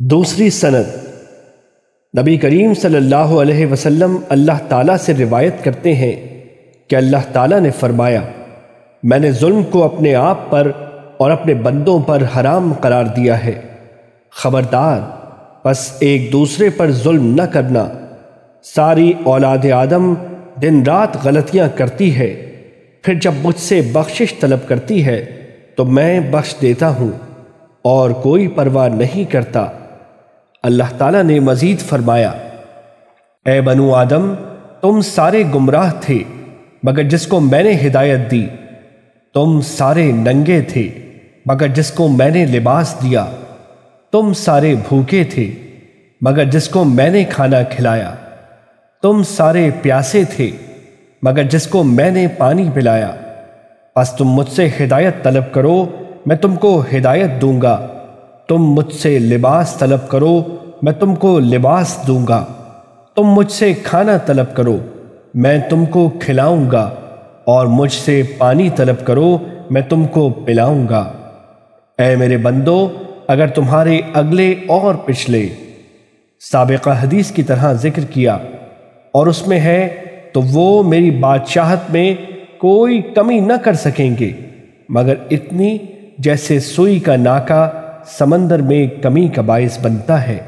دوسری سند۔ نبی کریم صلی اللہ علیہ وسلم اللہ تعالیٰ سے روایت کرتے ہیں کہ اللہ تعالیٰ نے فرمایا، میں نے ظلم کو اپنے آپ پر اور اپنے بندوں پر حرام قرار دیا ہے۔ خبردار بس ایک دوسرے پر ظلم نہ کرنا۔ ساری اولاد آدم دن رات غلطیاں کرتی ہے۔ پھر جب مجھ سے بخشش طلب کرتی ہے، تو میں بخش دیتا ہوں اور کوئی پرواہ نہیں کرتا۔ اللہ تعالیٰ نے مزید فرمایا، اے بنو آدم، تم سارے گمراہ تھے، مگر جس کو میں نے ہدایت دی، تم سارے ننگے تھے، مگر جس کو میں نے لباس دیا، تم سارے بھوکے تھے، مگر جس کو میں نے کھانا کھلایا، تم سارے پیاسے تھے، مگر جس کو میں نے پانی پلایا۔ بس تم مجھ سے ہدایت طلب کرو، میں تم کو ہدایت دوں گا۔ تم مجھ سے لباس طلب کرو، میں تم کو لباس دوں گا۔ تم مجھ سے کھانا طلب کرو، میں تم کو کھلاؤں گا۔ اور مجھ سے پانی طلب کرو، میں تم کو پلاؤں گا۔ اے میرے بندو، اگر تمہارے اگلے اور پچھلے سابقہ حدیث کی طرح ذکر کیا اور اس میں ہے، تو وہ میری بادشاہت میں کوئی کمی نہ کر سکیں گے۔ مگر اتنی جیسے سوئی کا ناکا سمندر میں کمی کا باعث بنتا ہے۔